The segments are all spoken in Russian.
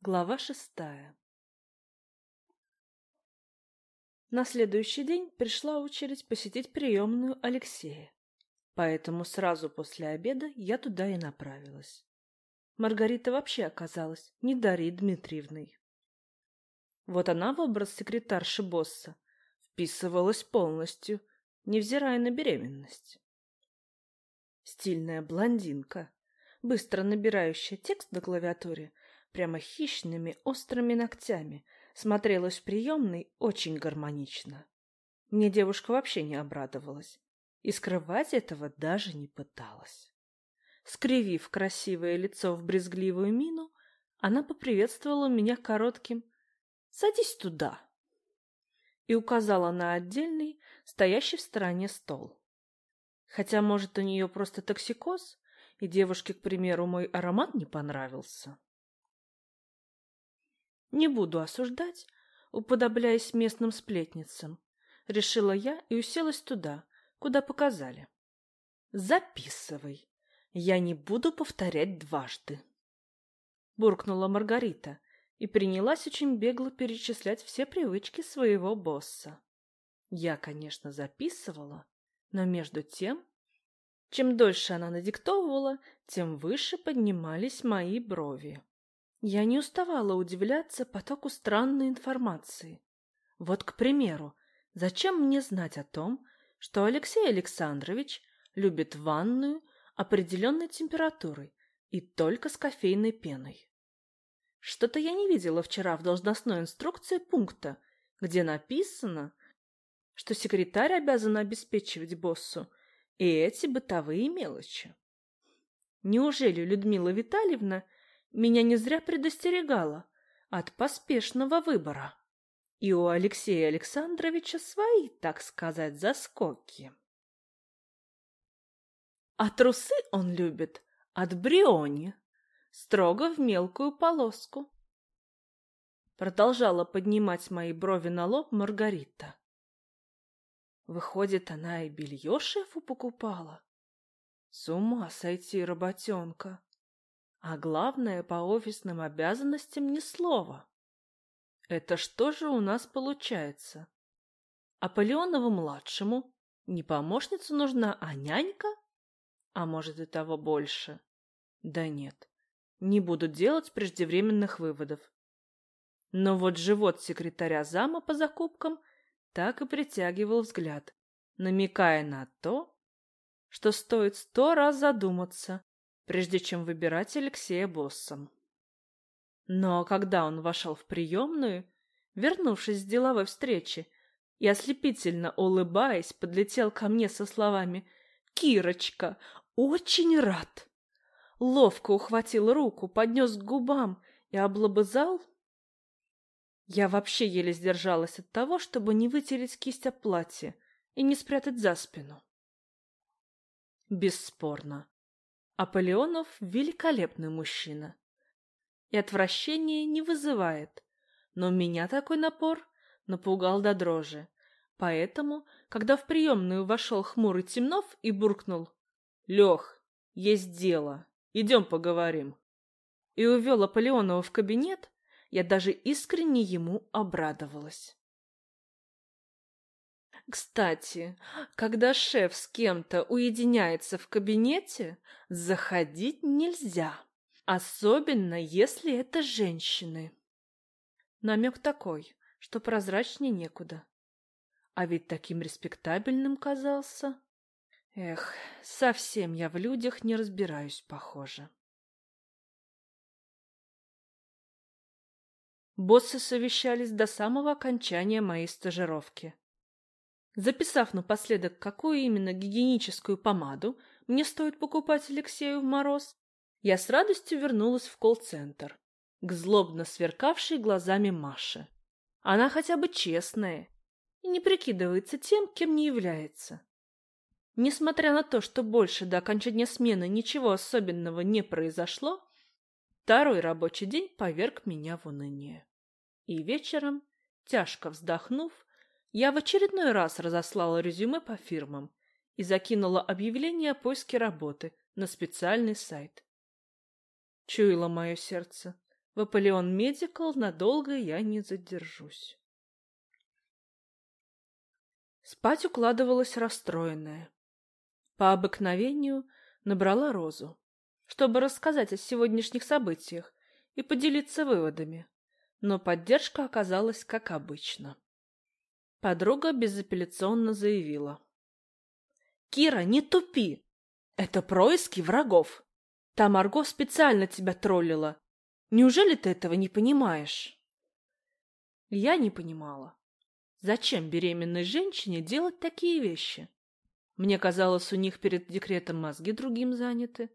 Глава шестая На следующий день пришла очередь посетить приемную Алексея, поэтому сразу после обеда я туда и направилась. Маргарита вообще оказалась не Дарьей Дмитриевной. Вот она в образ секретарши босса вписывалась полностью, невзирая на беременность. Стильная блондинка, быстро набирающая текст на клавиатуре, прямо хищными острыми ногтями, смотрелась в приемной очень гармонично. Мне девушка вообще не обрадовалась и скрывать этого даже не пыталась. Скривив красивое лицо в брезгливую мину, она поприветствовала меня коротким «Садись туда» и указала на отдельный, стоящий в стороне стол. Хотя, может, у нее просто токсикоз, и девушке, к примеру, мой аромат не понравился. Не буду осуждать, уподобляясь местным сплетницам. Решила я и уселась туда, куда показали. Записывай. Я не буду повторять дважды. Буркнула Маргарита и принялась очень бегло перечислять все привычки своего босса. Я, конечно, записывала, но между тем, чем дольше она надиктовывала, тем выше поднимались мои брови. Я не уставала удивляться потоку странной информации. Вот, к примеру, зачем мне знать о том, что Алексей Александрович любит ванную определенной температурой и только с кофейной пеной? Что-то я не видела вчера в должностной инструкции пункта, где написано, что секретарь обязан обеспечивать боссу и эти бытовые мелочи. Неужели Людмила Витальевна меня не зря предостерегала от поспешного выбора. И у Алексея Александровича свои, так сказать, заскоки. А трусы он любит от Бриони, строго в мелкую полоску. Продолжала поднимать мои брови на лоб Маргарита. Выходит, она и белье шефу покупала? С ума сойти, работенка. А главное, по офисным обязанностям ни слова. Это что же у нас получается? Аполеонову-младшему не помощница нужна, а нянька? А может и того больше? Да нет, не буду делать преждевременных выводов. Но вот живот секретаря зама по закупкам так и притягивал взгляд, намекая на то, что стоит сто раз задуматься, прежде чем выбирать Алексея боссом. Но когда он вошел в приемную, вернувшись с деловой встречи, и ослепительно улыбаясь, подлетел ко мне со словами «Кирочка, очень рад!» Ловко ухватил руку, поднес к губам и облобызал. Я вообще еле сдержалась от того, чтобы не вытереть кисть об платье и не спрятать за спину. Бесспорно, Аполеонов – великолепный мужчина. И отвращение не вызывает. Но меня такой напор напугал до дрожи. Поэтому, когда в приемную вошел хмурый Темнов и буркнул «Лех, есть дело, идем поговорим», и увел Аполеонова в кабинет, я даже искренне ему обрадовалась. Кстати, когда шеф с кем-то уединяется в кабинете, заходить нельзя, особенно если это женщины. Намек такой, что прозрачнее некуда. А ведь таким респектабельным казался. Эх, совсем я в людях не разбираюсь, похоже. Боссы совещались до самого окончания моей стажировки. Записав напоследок, какую именно гигиеническую помаду мне стоит покупать Алексею в мороз, я с радостью вернулась в колл-центр, к злобно сверкавшей глазами Маше. Она хотя бы честная и не прикидывается тем, кем не является. Несмотря на то, что больше до окончания смены ничего особенного не произошло, второй рабочий день поверг меня в уныние. И вечером, тяжко вздохнув, я в очередной раз разослала резюме по фирмам и закинула объявление о поиске работы на специальный сайт. Чуяло мое сердце. В Аполеон Медикал надолго я не задержусь. Спать укладывалась расстроенная. По обыкновению набрала Розу, чтобы рассказать о сегодняшних событиях и поделиться выводами, но поддержка оказалась как обычно. Подруга безапелляционно заявила. «Кира, не тупи! Это происки врагов. Та Марго специально тебя троллила. Неужели ты этого не понимаешь?» Я не понимала. Зачем беременной женщине делать такие вещи? Мне казалось, у них перед декретом мозги другим заняты.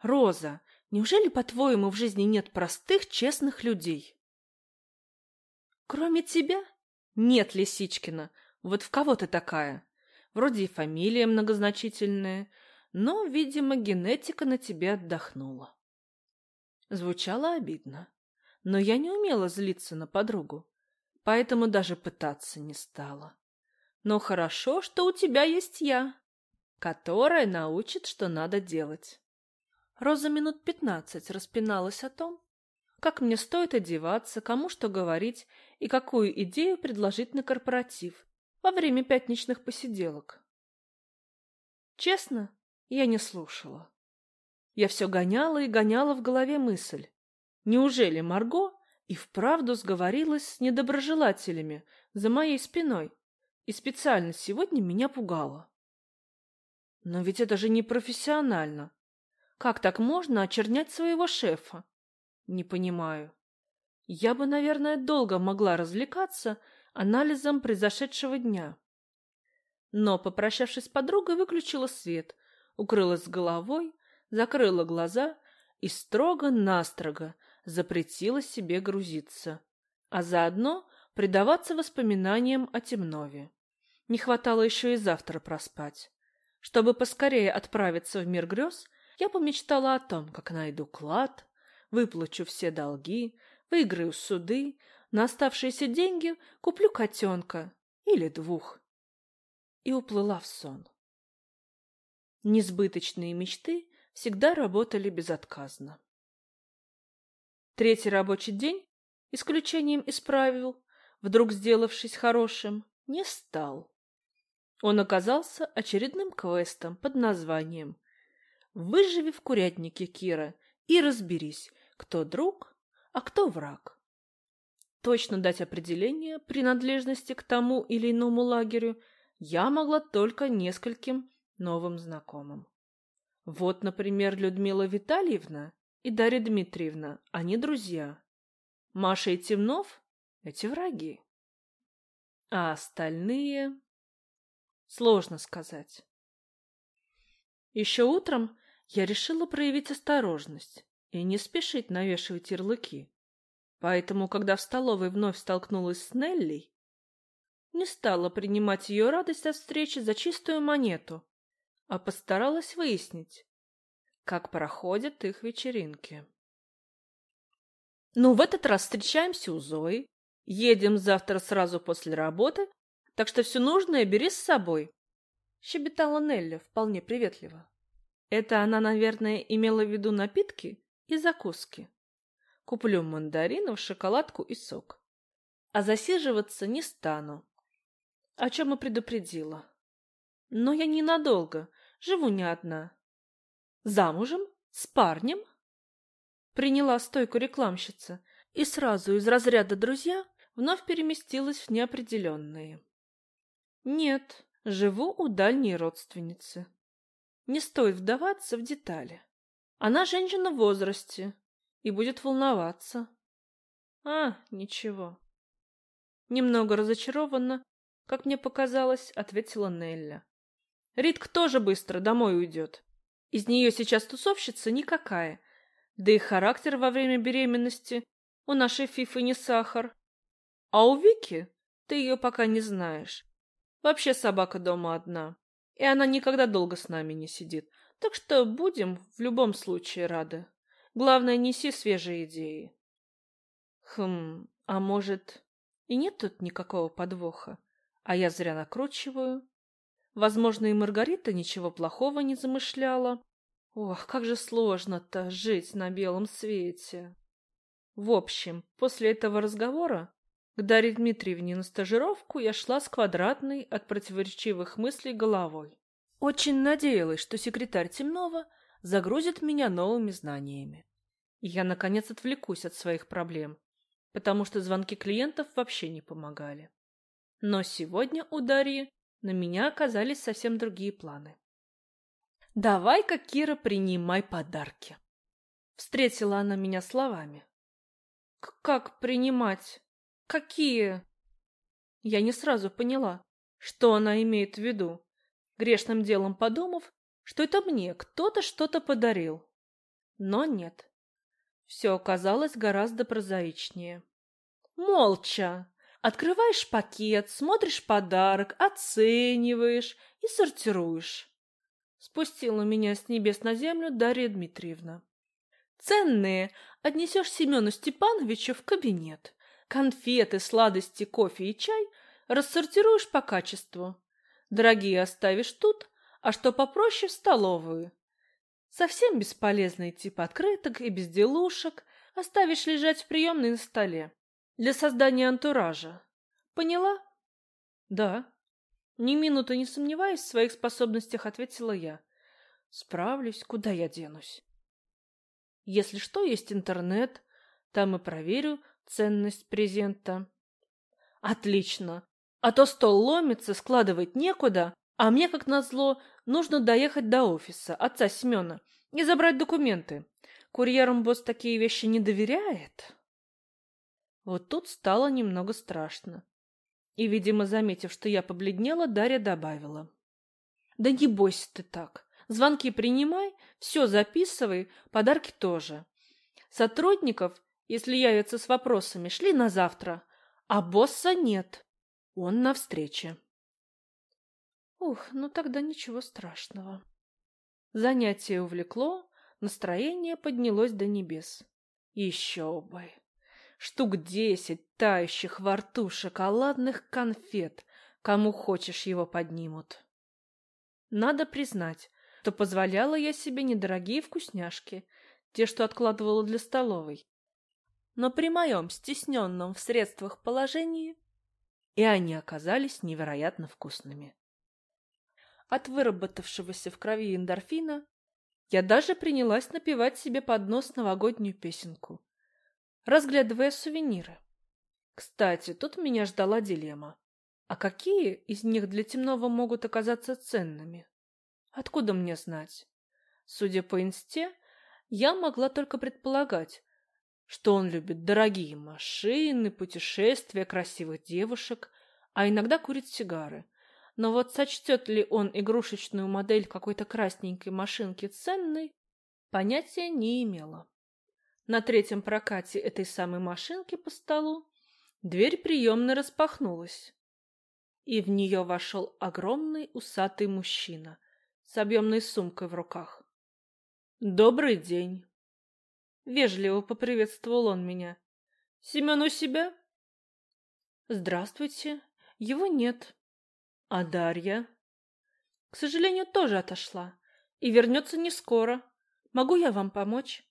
Роза, неужели, по-твоему, в жизни нет простых, честных людей? Кроме тебя? Нет, Лисичкина. Вот в кого ты такая? Вроде и фамилия многозначительная, но, видимо, генетика на тебе отдохнула. Звучало обидно, но я не умела злиться на подругу, поэтому даже пытаться не стала. Но хорошо, что у тебя есть я, которая научит, что надо делать. Роза минут пятнадцать распиналась о том, как мне стоит одеваться, кому что говорить и какую идею предложить на корпоратив во время пятничных посиделок. Честно, я не слушала. Я все гоняла и гоняла в голове мысль. Неужели Марго и вправду сговорилась с недоброжелателями за моей спиной? и специально сегодня меня пугала. Но ведь это же не профессионально. Как так можно очернять своего шефа? Не понимаю. Я бы, наверное, долго могла развлекаться анализом произошедшего дня. Но, попрощавшись с подругой, выключила свет, укрылась головой, закрыла глаза и строго-настрого запретила себе грузиться, а заодно предаваться воспоминаниям о Темнове. Не хватало еще и завтра проспать. Чтобы поскорее отправиться в мир грез, я помечтала о том, как найду клад, выплачу все долги, выиграю суды, на оставшиеся деньги куплю котенка или двух. И уплыла в сон. Несбыточные мечты всегда работали безотказно. Третий рабочий день, исключением из правил, вдруг сделавшись хорошим, не стал. Он оказался очередным квестом под названием «Выживи в курятнике, Кира, и разберись, кто друг, а кто враг». Точно дать определение принадлежности к тому или иному лагерю я могла только нескольким новым знакомым. Вот, например, Людмила Витальевна и Дарья Дмитриевна, они друзья. Маша и Темнов — эти враги. А остальные... Сложно сказать. Еще утром я решила проявить осторожность и не спешить навешивать ярлыки. Поэтому, когда в столовой вновь столкнулась с Неллей, не стала принимать ее радость от встречи за чистую монету, а постаралась выяснить, как проходят их вечеринки. Ну, в этот раз встречаемся у Зои, едем завтра сразу после работы так что все нужное бери с собой. Щебетала Нелли вполне приветливо. Это она, наверное, имела в виду напитки и закуски. Куплю мандаринов, шоколадку и сок. А засиживаться не стану. О чем и предупредила. Но я ненадолго, живу не одна. Замужем? С парнем? Приняла стойку рекламщица и сразу из разряда «друзья» вновь переместилась в неопределенные. Нет, живу у дальней родственницы. Не стоит вдаваться в детали. Она женщина в возрасте и будет волноваться. А, ничего. Немного разочарованно, как мне показалось, ответила Нелля. Ритк тоже быстро домой уйдет. Из нее сейчас тусовщица никакая. Да и характер во время беременности у нашей Фифы не сахар. А у Вики ты ее пока не знаешь. Вообще собака дома одна, и она никогда долго с нами не сидит, так что будем в любом случае рады. Главное, неси свежие идеи. Хм, а может, и нет тут никакого подвоха, а я зря накручиваю? Возможно, и Маргарита ничего плохого не замышляла. Ох, как же сложно-то жить на белом свете. В общем, после этого разговора к Дарье Дмитриевне на стажировку я шла с квадратной от противоречивых мыслей головой. Очень надеялась, что секретарь Темнова загрузит меня новыми знаниями. Я, наконец, отвлекусь от своих проблем, потому что звонки клиентов вообще не помогали. Но сегодня у Дарьи на меня оказались совсем другие планы. «Давай-ка, Кира, принимай подарки!» Встретила она меня словами. «Как принимать? Какие?» Я не сразу поняла, что она имеет в виду, грешным делом подумав, что это мне кто-то что-то подарил. Но нет. Все оказалось гораздо прозаичнее. Молча. Открываешь пакет, смотришь подарок, оцениваешь и сортируешь. Спустила меня с небес на землю Дарья Дмитриевна. Ценные отнесешь Семену Степановичу в кабинет. Конфеты, сладости, кофе и чай рассортируешь по качеству. Дорогие оставишь тут, а что попроще в столовую. Совсем бесполезный тип открыток и безделушек оставишь лежать в приемной на столе. Для создания антуража. Поняла? Да. Ни минуты не сомневаясь в своих способностях, ответила я. Справлюсь, куда я денусь. Если что, есть интернет, там и проверю ценность презента. Отлично. А то стол ломится, складывать некуда, а мне, как назло, нужно доехать до офиса отца Семена и забрать документы. Курьерам босс такие вещи не доверяет. Вот тут стало немного страшно. И, видимо, заметив, что я побледнела, Дарья добавила. Да не бойся ты так. Звонки принимай, все записывай, подарки тоже. Сотрудников, если явятся с вопросами, шли на завтра, а босса нет. Он на встрече. Ух, ну тогда ничего страшного. Занятие увлекло, настроение поднялось до небес. Еще бы! Штук десять тающих во рту шоколадных конфет, кому хочешь его поднимут. Надо признать, что позволяла я себе недорогие вкусняшки, те, что откладывала для столовой. Но при моем стесненном в средствах положении и они оказались невероятно вкусными. От выработавшегося в крови эндорфина я даже принялась напевать себе под нос новогоднюю песенку, разглядывая сувениры. Кстати, тут меня ждала дилемма. А какие из них для темного могут оказаться ценными? Откуда мне знать? Судя по инсте, я могла только предполагать, что он любит дорогие машины, путешествия, красивых девушек, а иногда курит сигары. Но вот сочтет ли он игрушечную модель какой-то красненькой машинки ценной, понятия не имела. На третьем прокате этой самой машинки по столу дверь приемной распахнулась, и в нее вошел огромный усатый мужчина с объемной сумкой в руках. «Добрый день!» Вежливо поприветствовал он меня. Семен у себя? Здравствуйте. Его нет. А Дарья? К сожалению, тоже отошла. И вернется не скоро. Могу я вам помочь?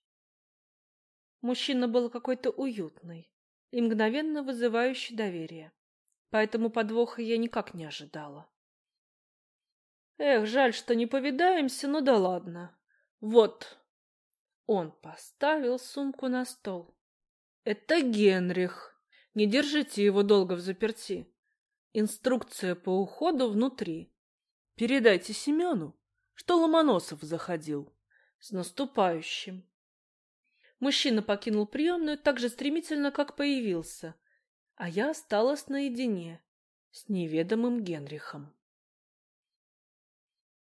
Мужчина был какой-то уютный и мгновенно вызывающий доверие. Поэтому подвоха я никак не ожидала. Эх, жаль, что не повидаемся, но да ладно. Вот, он поставил сумку на стол. Это Генрих. Не держите его долго в заперти. Инструкция по уходу внутри. Передайте Семену, что Ломоносов заходил. С наступающим. Мужчина покинул приемную так же стремительно, как появился, а я осталась наедине с неведомым Генрихом.